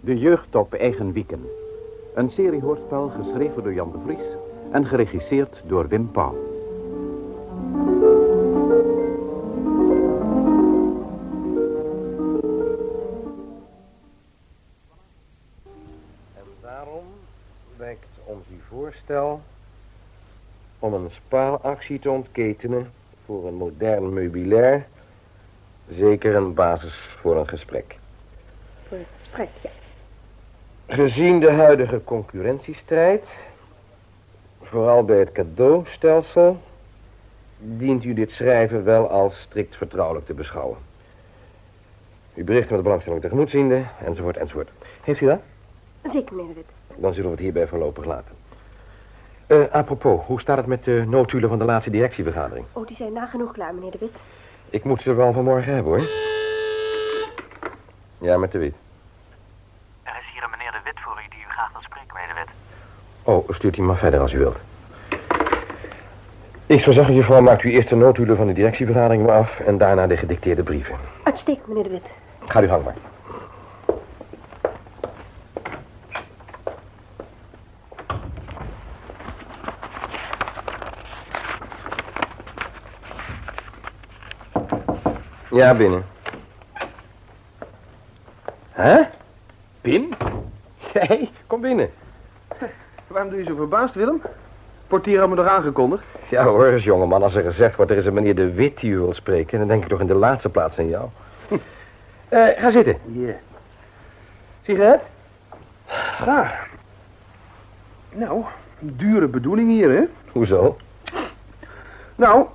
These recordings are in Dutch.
De jeugd op eigen wieken. Een serie hoorspel geschreven door Jan de Vries en geregisseerd door Wim Pauw. Voorstel om een spaaractie te ontketenen voor een modern meubilair zeker een basis voor een gesprek. Voor het gesprek, ja. Gezien de huidige concurrentiestrijd, vooral bij het cadeaustelsel, dient u dit schrijven wel als strikt vertrouwelijk te beschouwen. U bericht met belangstelling tegemoet ziende, enzovoort, enzovoort. Heeft u dat? Zeker, meneer. Dan zullen we het hierbij voorlopig laten. Eh, apropos, hoe staat het met de notulen van de laatste directievergadering? Oh, die zijn nagenoeg klaar, meneer de Wit. Ik moet ze wel vanmorgen hebben, hoor. Ja, met de wit. Er is hier een meneer De Wit voor u die u graag wil spreken, meneer De Wit. Oh, stuurt u maar verder als u wilt. Ik zou zeggen, juffrouw, maakt u eerst de notulen van de directievergadering maar af... en daarna de gedicteerde brieven. Uitstekend, meneer de Wit. Ga u gang maar. Ja, binnen. Hè? Pim? Jij? Kom binnen. Waarom doe je zo verbaasd, Willem? Portier had me nog aangekondigd. Ja hoor eens, jongeman, als er gezegd wordt er is een meneer De Wit die u wil spreken... dan denk ik toch in de laatste plaats aan jou. Eh, ga zitten. Ja. Sigaret? Graag. Nou, dure bedoeling hier, hè? Hoezo? Nou,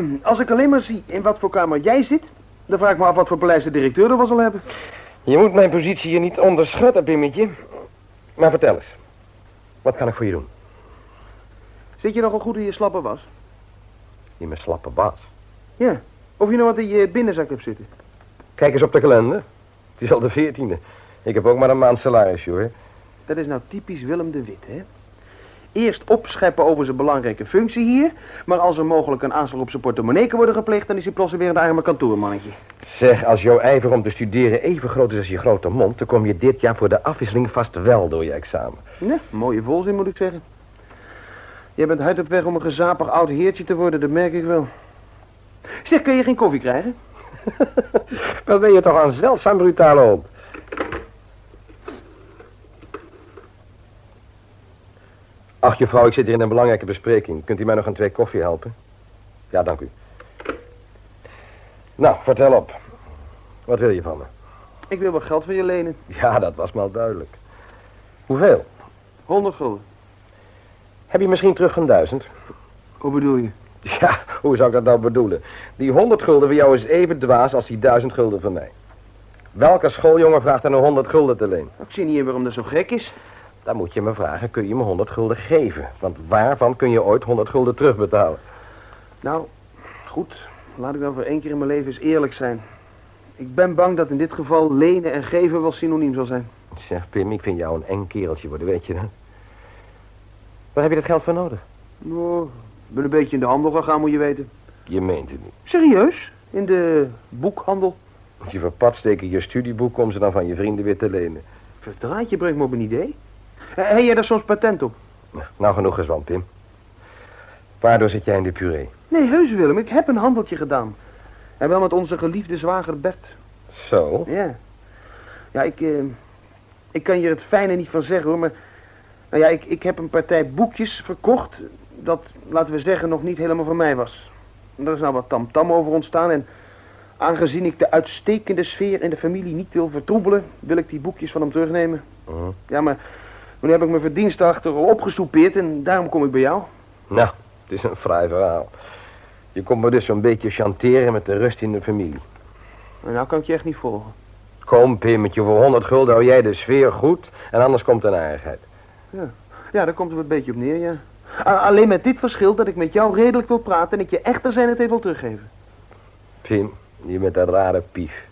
als ik alleen maar zie in wat voor kamer jij zit... dan vraag ik me af wat voor paleis de directeur er wel zal hebben. Je moet mijn positie hier niet onderschatten, Pimmetje. Maar vertel eens. Wat kan ik voor je doen? Zit je nogal goed in je slappe was? In mijn slappe baas. Ja. Of je nog wat in je binnenzak hebt zitten? Kijk eens op de kalender. Het is al de veertiende. Ik heb ook maar een maand salaris, hoor. Dat is nou typisch Willem de Wit, hè? Eerst opscheppen over zijn belangrijke functie hier... maar als er mogelijk een aanslag op zijn portemonnee kan worden gepleegd... dan is hij plots weer een arme kantoormannetje. Zeg, als jouw ijver om te studeren even groot is als je grote mond... dan kom je dit jaar voor de afwisseling vast wel door je examen. Ja, mooie volzin moet ik zeggen. Jij bent hard op weg om een gezapig oud heertje te worden, dat merk ik wel. Zeg, kun je geen koffie krijgen? Wat ben je toch een zeldzaam brutale hond. Ach, juffrouw, ik zit hier in een belangrijke bespreking. Kunt u mij nog een twee koffie helpen? Ja, dank u. Nou, vertel op. Wat wil je van me? Ik wil wat geld van je lenen. Ja, dat was maar duidelijk. Hoeveel? 100 gulden. Heb je misschien terug een duizend? Hoe bedoel je? Ja, hoe zou ik dat nou bedoelen? Die 100 gulden voor jou is even dwaas als die 1000 gulden voor mij. Welke schooljongen vraagt er nou 100 gulden te leen? Ik zie niet in waarom dat zo gek is. Dan moet je me vragen, kun je me 100 gulden geven? Want waarvan kun je ooit 100 gulden terugbetalen? Nou, goed. Laat ik dan voor één keer in mijn leven eens eerlijk zijn. Ik ben bang dat in dit geval lenen en geven wel synoniem zal zijn. Zeg, Pim, ik vind jou een eng kereltje worden, weet je dat? Waar heb je dat geld voor nodig? Nou, ik ben een beetje in de handel gegaan, moet je weten. Je meent het niet. Serieus? In de boekhandel? Je verpad steken je studieboek om ze dan van je vrienden weer te lenen. Verdraadje brengt me op een idee. Eh, Heb jij daar soms patent op? Nou, genoeg is van, Pim. Waardoor zit jij in de puree? Nee, heus Willem, ik heb een handeltje gedaan. En wel met onze geliefde zwager Bert. Zo? Ja. Ja, ik, eh, ik kan je het fijne niet van zeggen hoor, maar... Nou ja, ik, ik heb een partij boekjes verkocht... dat, laten we zeggen, nog niet helemaal van mij was. Er is nou wat tamtam over ontstaan en... aangezien ik de uitstekende sfeer in de familie niet wil vertroebelen... wil ik die boekjes van hem terugnemen. Mhm. Ja, maar nu heb ik mijn verdiensten achter opgesoupeerd... en daarom kom ik bij jou. Nou, het is een fraai verhaal. Je komt me dus zo'n beetje chanteren met de rust in de familie. En nou kan ik je echt niet volgen. Kom, Pimmetje, voor 100 gulden hou jij de sfeer goed... en anders komt er een aardigheid. Ja, daar komt het een beetje op neer, ja. A- alleen met dit verschil dat ik met jou redelijk wil praten en ik je echter zijn het even wil teruggeven. Pim, je bent een rare pief.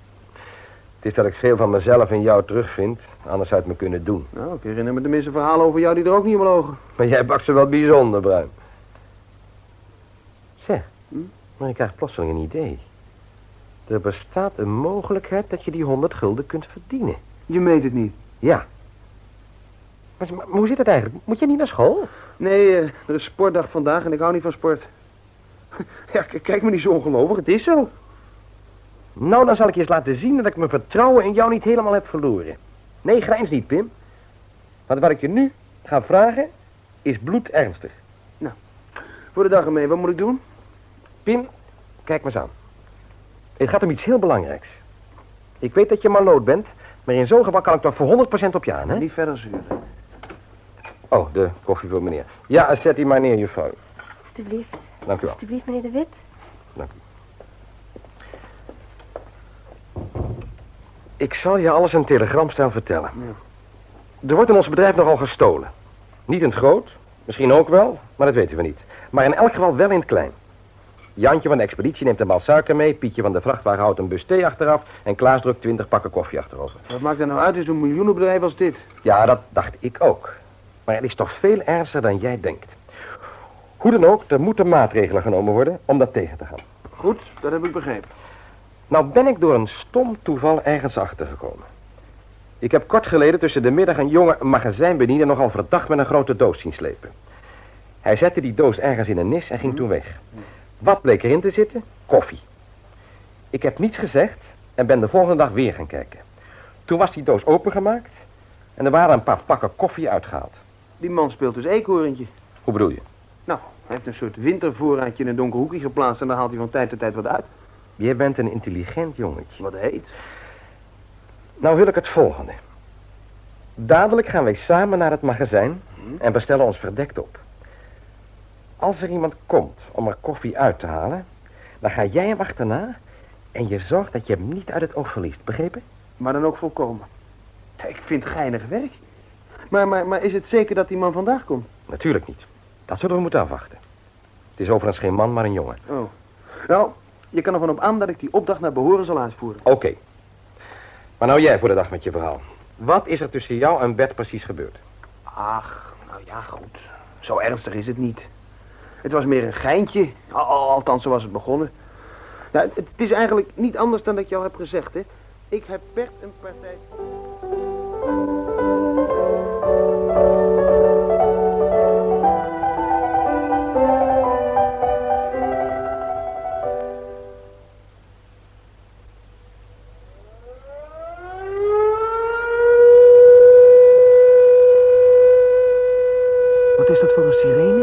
Het is dat ik veel van mezelf in jou terugvind, anders zou het me kunnen doen. Nou, ik herinner me tenminste verhalen over jou die er ook niet meer logen. Maar jij bakt ze wel bijzonder, Bruin. Zeg, Hm? maar ik krijg plotseling een idee. Er bestaat een mogelijkheid dat je die 100 gulden kunt verdienen. Je meet het niet. Ja. Maar, maar hoe zit het eigenlijk? Moet je niet naar school? Nee, eh, er is sportdag vandaag en ik hou niet van sport. Ja, kijk me niet zo ongelovig, het is zo. Nou, dan zal ik je eens laten zien dat ik mijn vertrouwen in jou niet helemaal heb verloren. Nee, grijns niet, Pim. Want wat ik je nu ga vragen, is bloedernstig. Voor de dag ermee, wat moet ik doen? Pim, kijk maar eens aan. Het gaat om iets heel belangrijks. Ik weet dat je maloot bent, maar in zo'n geval kan ik toch voor 100% op je aan, hè? Niet verder zuren. Oh, de koffie voor meneer. Ja, zet die maar neer, juffrouw. Alsjeblieft, Dank u wel. alsjeblieft, meneer de Wit. Ik zal je alles in telegramstijl vertellen. Er wordt in ons bedrijf nogal gestolen. Niet in het groot, misschien ook wel, maar dat weten we niet. Maar in elk geval wel in het klein. Jantje van de expeditie neemt een bal suiker mee, Pietje van de vrachtwagen houdt een bus thee achteraf en Klaas drukt 20 pakken koffie achterover. Wat maakt er nou uit in zo'n miljoenenbedrijf als dit? Ja, dat dacht ik ook. Maar het is toch veel ernstiger dan jij denkt. Hoe dan ook, er moeten maatregelen genomen worden om dat tegen te gaan. Goed, dat heb ik begrepen. Nou ben ik door een stom toeval ergens achtergekomen. Ik heb kort geleden tussen de middag een jonge magazijnbediener nogal verdacht met een grote doos zien slepen. Hij zette die doos ergens in een nis en ging toen weg. Wat bleek erin te zitten? Koffie. Ik heb niets gezegd en ben de volgende dag weer gaan kijken. Toen was die doos opengemaakt en er waren een paar pakken koffie uitgehaald. Die man speelt dus eekhoorntje. Hoe bedoel je? Nou, hij heeft een soort wintervoorraadje in een donker hoekje geplaatst en dan haalt hij van tijd tot tijd wat uit. Jij bent een intelligent jongetje. Wat heet? Nou wil ik het volgende. Dadelijk gaan wij samen naar het magazijn en bestellen ons verdekt op. Als er iemand komt om er koffie uit te halen, dan ga jij hem achterna en je zorgt dat je hem niet uit het oog verliest, begrepen? Maar dan ook volkomen. Ik vind geinig werk. Maar, maar, maar is het zeker dat die man vandaag komt? Natuurlijk niet. Dat zullen we moeten afwachten. Het is overigens geen man, maar een jongen. Oh. Nou, je kan ervan op aan dat ik die opdracht naar behoren zal uitvoeren. Oké. Maar nou jij voor de dag met je verhaal. Wat is er tussen jou en Bert precies gebeurd? Ach, nou ja, goed. Zo ernstig is het niet. Het was meer een geintje. Al- al- Althans, zo was het begonnen. Nou, het, het is eigenlijk niet anders dan dat ik jou heb gezegd, hè. Ik heb Bert een partij... is dat voor een sirene?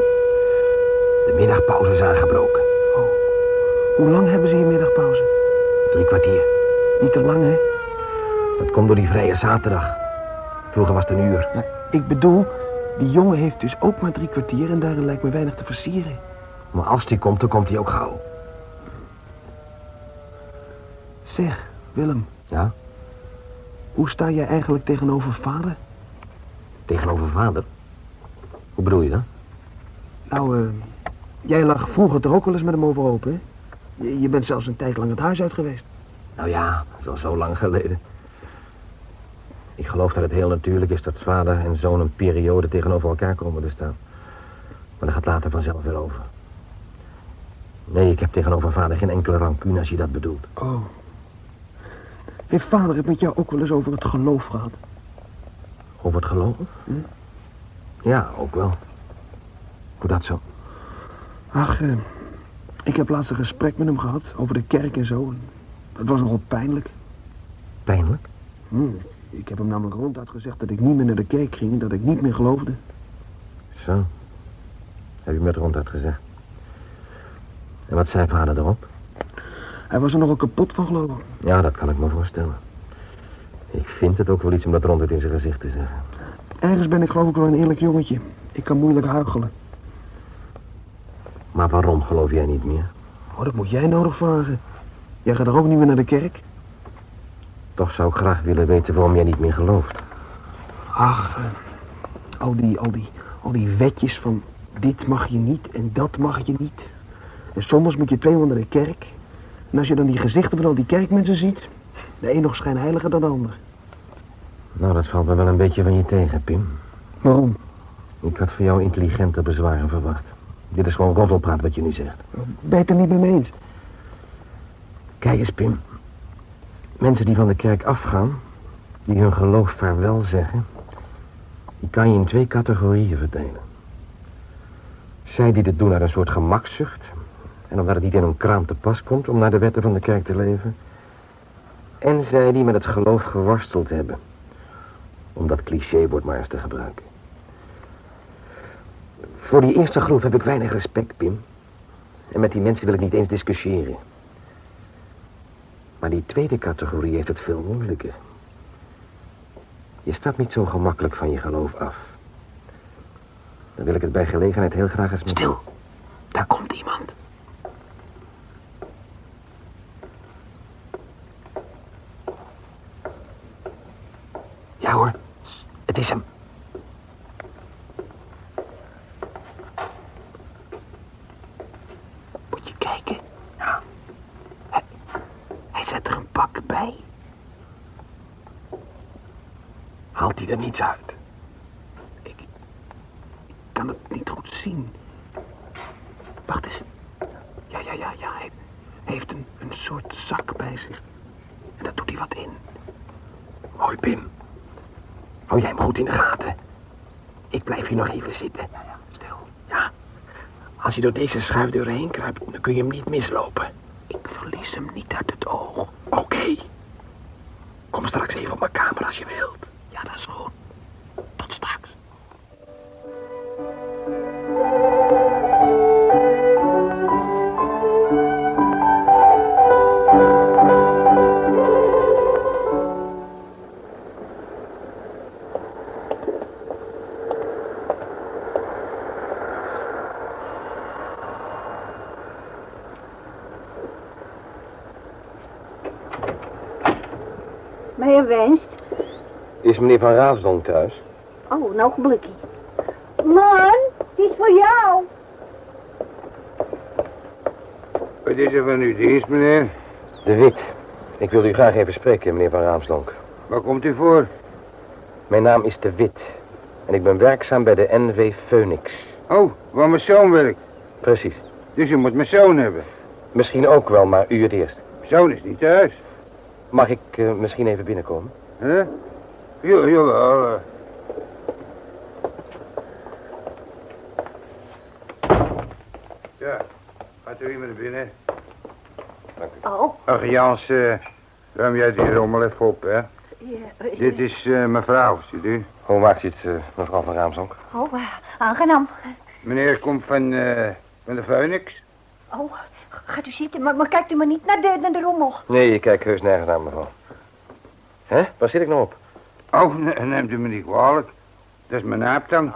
De middagpauze is aangebroken. Hoe lang hebben ze hier middagpauze? Drie kwartier. Niet te lang, hè? Dat komt door die vrije zaterdag. Vroeger was het een uur. Ik bedoel, die jongen heeft dus ook maar drie kwartier en daarin lijkt me weinig te versieren. Maar als die komt, dan komt hij ook gauw. Zeg, Willem, Ja? hoe sta jij eigenlijk tegenover vader? Tegenover vader? Hoe bedoel je dat? Nou, eh, jij lag vroeger toch ook wel eens met hem overhoop, hè? Je, je bent zelfs een tijd lang het huis uit geweest. Nou ja, dat is al zo lang geleden. Ik geloof dat het heel natuurlijk is dat vader en zoon een periode tegenover elkaar komen te staan. Maar dat gaat later vanzelf weer over. Nee, ik heb tegenover vader geen enkele rancune als je dat bedoelt. Oh. Heeft vader het met jou ook wel eens over het geloof gehad? Over het geloof? Hm? Ja, ook wel. Hoe dat zo? Ach, eh, ik heb laatst een gesprek met hem gehad over de kerk en zo. En Het was nogal pijnlijk. Pijnlijk? Hm, ik heb hem namelijk ronduit gezegd dat ik niet meer naar de kerk ging, dat ik niet meer geloofde. Zo. Heb je met ronduit gezegd. En wat zei vader erop? Hij was er nogal kapot van, geloof ik. Ja, dat kan ik me voorstellen. Ik vind het ook wel iets om dat ronduit in zijn gezicht te zeggen. Ergens ben ik geloof ik wel een eerlijk jongetje. Ik kan moeilijk huichelen. Maar waarom geloof jij niet meer? Oh, dat moet jij nodig vragen. Jij gaat er ook niet meer naar de kerk? Toch zou ik graag willen weten waarom jij niet meer gelooft. Ach, eh, al die, al die, al die wetjes van dit mag je niet en dat mag je niet. En soms moet je twee onder de kerk. En als je dan die gezichten van al die kerkmensen ziet, de een nog schijnheiliger dan de ander. Nou, dat valt me wel een beetje van je tegen, Pim. Waarom? Ik had van jou intelligenter bezwaren verwacht. Dit is gewoon roddelpraat wat je nu zegt. Ben je het er niet mee eens? Kijk eens, Pim. Mensen die van de kerk afgaan, die hun geloof vaarwel zeggen, die kan je in twee categorieën verdelen. Zij die dit doen uit een soort gemakzucht, en omdat het niet in hun kraam te pas komt om naar de wetten van de kerk te leven. En zij die met het geloof geworsteld hebben, om dat clichéwoord maar eens te gebruiken. Voor die eerste groep heb ik weinig respect, Pim. En met die mensen wil ik niet eens discussiëren. Maar die tweede categorie heeft het veel moeilijker. Je staat niet zo gemakkelijk van je geloof af. Dan wil ik het bij gelegenheid heel graag eens met... Stil, daar komt iemand. Ja hoor, het is hem. Moet je kijken. Ja. Hij, hij zet er een pak bij. Haalt hij er niets uit? Ik, ik kan het niet goed zien. Wacht eens. Ja, ja, ja, ja. Hij, hij heeft een, een soort zak bij zich. En daar doet hij wat in. Mooi, Pim. Hou jij hem goed in de gaten. Ik blijf hier nog even zitten. Ja, ja, stil. Ja. Als hij door deze schuifdeur heen kruipt, dan kun je hem niet mislopen. Ik verlies hem niet uit het oog. Oké. Kom straks even op mijn kamer als je wilt. Is meneer Van Raafsdonk thuis? Oh, een ogenblikje. Man, die is voor jou. Wat is er van uw dienst, meneer? De Wit. Ik wil u graag even spreken, meneer Van Raamsdonk. Waar komt u voor? Mijn naam is De Wit. En ik ben werkzaam bij de NW Phoenix. Oh, waar mijn zoon werkt. Precies. Dus u moet mijn zoon hebben. Misschien ook wel, maar u het eerst. Mijn zoon is niet thuis. Mag ik eh, misschien even binnenkomen? Hè? Ja, jawel. eh. Ja, gaat u hier naar binnen. Oh, Ach, Jans, eh, ruim jij die rommel even op, hè? ja. Dit is eh, mevrouw, ziet u. Hoe maakt u het, eh, mevrouw Van Raamsdonk? Oh, eh, aangenaam. Meneer komt van, eh, van de Phoenix. Oh, gaat u zitten, maar, maar kijkt u maar niet naar de, naar de rommel. Nee, ik kijk heus nergens aan, mevrouw. Hè? Waar zit ik nou op? Oh, ne- neemt u me niet kwalijk. Dat is mijn naaptang. Oh,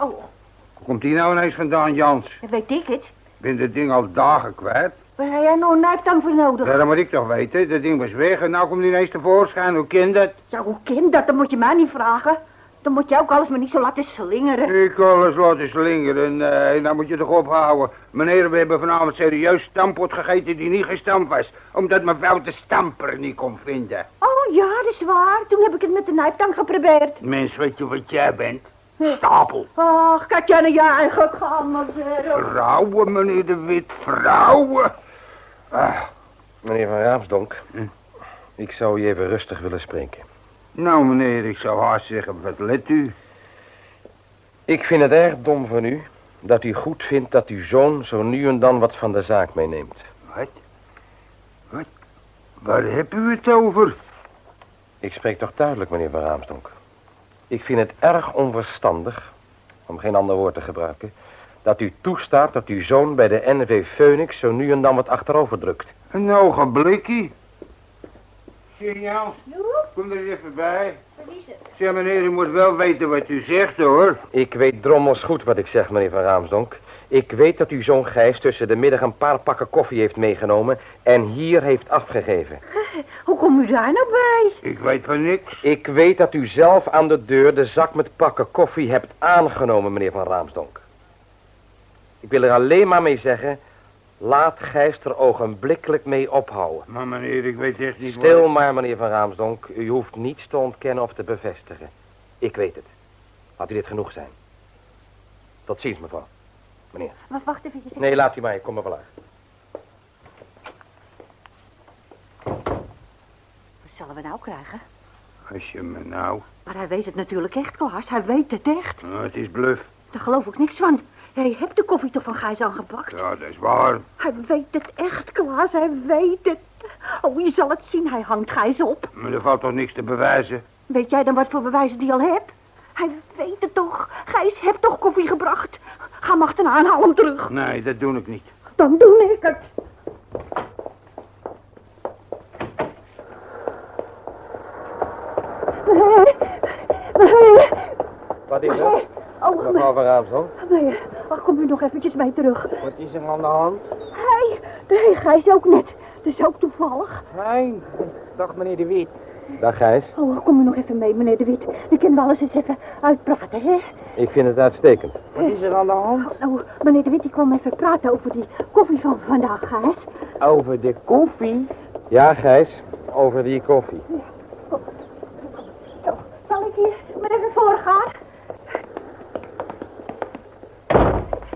Hoe komt die nou ineens vandaan, Jans? weet ik het. Ik ben dit ding al dagen kwijt. Waar heb jij nou een nijptang voor nodig? Ja, dat moet ik toch weten. Dat ding was weg en nou komt die ineens tevoorschijn. Hoe kind dat? Ja, hoe kind dat? Dat moet je mij niet vragen. Dan moet je ook alles maar niet zo laten slingeren. Ik alles laten slingeren. Nee, nou moet je toch ophouden. Meneer, we hebben vanavond serieus stampot gegeten die niet gestampt was. Omdat mevrouw de stamper niet kon vinden. Oh ja, dat is waar. Toen heb ik het met de nijptang geprobeerd. Mens, weet je wat jij bent? Stapel. Ach, kijk jij naar je eigen kamer weer. Vrouwen, meneer de Wit, vrouwen. Ah, Meneer Van Raamsdonk, Hm. ik zou u even rustig willen spreken. Nou meneer, ik zou haast zeggen, wat let u? Ik vind het erg dom van u dat u goed vindt dat uw zoon zo nu en dan wat van de zaak meeneemt. Wat? Wat? Waar heb u het over? Ik spreek toch duidelijk, meneer Van Raamsdonk. Ik vind het erg onverstandig, om geen ander woord te gebruiken, dat u toestaat dat uw zoon bij de NV Phoenix zo nu en dan wat achterover drukt. Een ogenblikje. Jans, kom er eens even bij. Zeg meneer, u moet wel weten wat u zegt hoor. Ik weet drommels goed wat ik zeg, meneer Van Raamsdonk. Ik weet dat uw zoon Gijs tussen de middag een paar pakken koffie heeft meegenomen en hier heeft afgegeven. Hoe kom u daar nou bij? Ik weet van niks. Ik weet dat u zelf aan de deur de zak met pakken koffie hebt aangenomen, meneer Van Raamsdonk. wil er alleen maar mee zeggen... Laat Gijs er ogenblikkelijk mee ophouden. Maar meneer, ik weet echt niet Stil wat... maar, meneer Van Raamsdonk. U hoeft niets te ontkennen of te bevestigen. Ik weet het. Laat u dit genoeg zijn. Tot ziens, mevrouw. Meneer. Wacht, wacht even. Nee, laat u maar. Ik kom er wel uit. Wat zullen we nou krijgen? Als je me nou... Maar hij weet het natuurlijk echt, Klaas. Hij weet het echt. Nou, het is bluf. Daar geloof ik niks van. Hij heeft de koffie toch van Gijs aangepakt? Ja, dat is waar. Hij weet het echt, Klaas. Hij weet het. Oh, je zal het zien. Hij hangt Gijs op. Maar er valt toch niks te bewijzen? Weet jij dan wat voor bewijzen die al hebt? Hij weet het toch. Gijs heeft toch koffie gebracht. Ga hem achterna en haal hem terug. Nee, dat doe ik niet. Dan doe ik het. Nee, nee, Wat is nee. Oh, Mevrouw Van Raamsdonk? nee. Ach, kom u nog eventjes bij terug. Wat is er aan de hand? Hij, nee, Gijs ook net. Dus ook toevallig. Hé, dag meneer De Wit. Dag Gijs. Oh, kom u nog even mee, meneer De Wit. Dan kunnen we alles eens even uitpraten, hè? Ik vind het uitstekend. Wat is er aan de hand? Nou, meneer De Wit, ik kwam even praten over die koffie van vandaag, Gijs. Over de koffie? Ja, Gijs. Over die koffie. Zo, zal ik hier maar even voorgaan?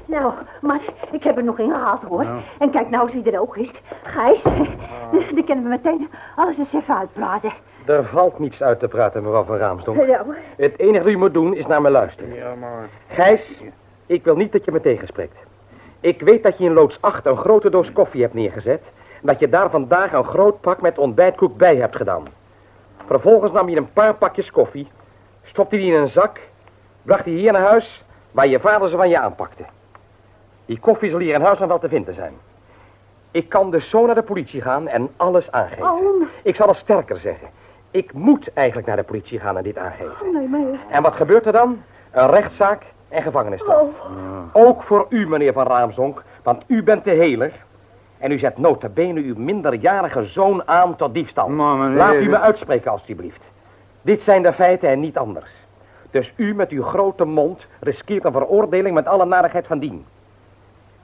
Nou, maar ik heb er nog in gehaald, hoor. Nou. En kijk nou eens wie er ook is. Gijs, dan kunnen we meteen alles eens even uitpraten. Er valt niets uit te praten, mevrouw Van Raamsdonk. Nou, Het enige dat u moet doen is naar me luisteren. Ja, maar... Gijs, ik wil niet dat je me tegenspreekt. Ik weet dat je in loods 8 een grote doos koffie hebt neergezet... en dat je daar vandaag een groot pak met ontbijtkoek bij hebt gedaan. Vervolgens nam je een paar pakjes koffie... stopte die in een zak... bracht die hier naar huis... waar je vader ze van je aanpakte. Die koffie zal hier in huis nog wel te vinden zijn. Ik kan dus zo naar de politie gaan en alles aangeven. oh, Ik zal het sterker zeggen. Ik moet eigenlijk naar de politie gaan en dit aangeven. nee, maar... En wat gebeurt er dan? Een rechtszaak en gevangenisstraf. Oh, Ook voor u, meneer Van Raamsdonk, want u bent de heler. En u zet nota bene uw minderjarige zoon aan tot diefstal. Maar meneer... Laat u me uitspreken, alstublieft. Dit zijn de feiten en niet anders. Dus u met uw grote mond riskeert een veroordeling met alle narigheid van dien.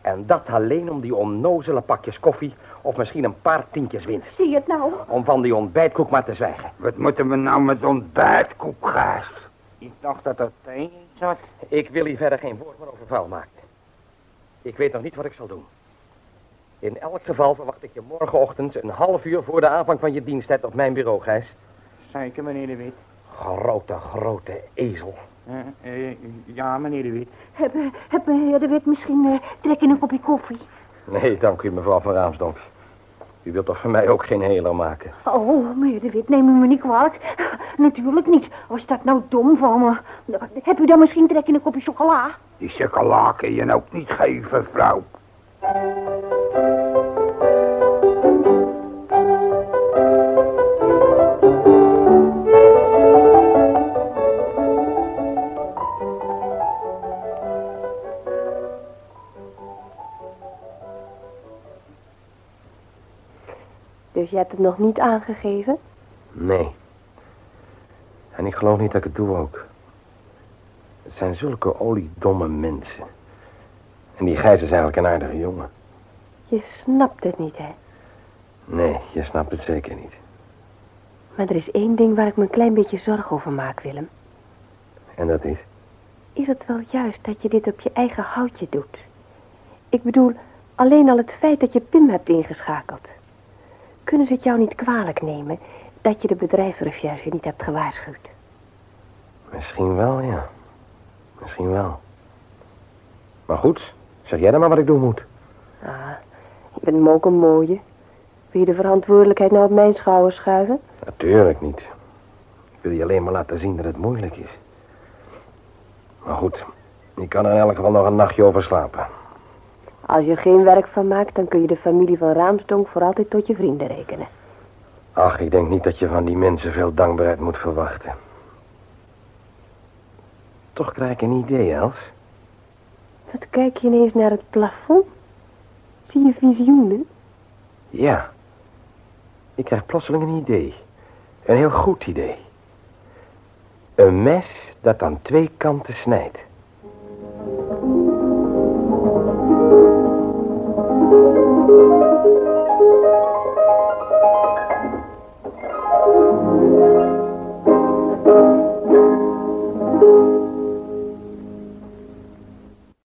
En dat alleen om die onnozele pakjes koffie of misschien een paar tientjes winst. zie je het nou? Om van die ontbijtkoek maar te zwijgen. Wat moeten we nou met ontbijtkoek, Gijs? Ik dacht dat er thee in zat. Ik wil hier verder geen woord meer over vuil maken. Ik weet nog niet wat ik zal doen. In elk geval verwacht ik je morgenochtend een half uur voor de aanvang van je diensttijd op mijn bureau, Gijs. Zeker, meneer De Wit. Grote, grote ezel. Ja, meneer De Wit. Heb, eh, heb meneer De Wit misschien eh, trek in een kopje koffie? Nee, dank u, mevrouw van Raamsdonk. U wilt toch voor mij ook geen heler maken? Oh, meneer De Wit, neem u me niet kwalijk. Natuurlijk niet. Was dat nou dom van me? Heb u dan misschien trek in een kopje chocola? Die chocola kun je ook niet geven, vrouw. Hebt het nog niet aangegeven? Nee. En ik geloof niet dat ik het doe ook. Het zijn zulke oliedomme mensen. En die Gijs is eigenlijk een aardige jongen. Je snapt het niet, hè? Nee, je snapt het zeker niet. Maar er is één ding waar ik me een klein beetje zorgen over maak, Willem. En dat is? Is het wel juist dat je dit op je eigen houtje doet? Ik bedoel, alleen al het feit dat je Pim hebt ingeschakeld. Kunnen ze het jou niet kwalijk nemen dat je de bedrijfsrecherche niet hebt gewaarschuwd? Misschien wel, ja. Misschien wel. Maar goed, zeg jij dan maar wat ik doen moet. Ah, je bent me ook een mooie. Wil je de verantwoordelijkheid nou op mijn schouders schuiven? Natuurlijk niet. Ik wil je alleen maar laten zien dat het moeilijk is. Maar goed, ik kan er in elk geval nog een nachtje over slapen. Als je er geen werk van maakt, dan kun je de familie van Raamsdonk voor altijd tot je vrienden rekenen. Ach, ik denk niet dat je van die mensen veel dankbaarheid moet verwachten. Toch krijg ik een idee, Els. Wat kijk je ineens naar het plafond? Zie je visioenen? Ja. Ik krijg plotseling een idee. Een heel goed idee. Een mes dat aan twee kanten snijdt.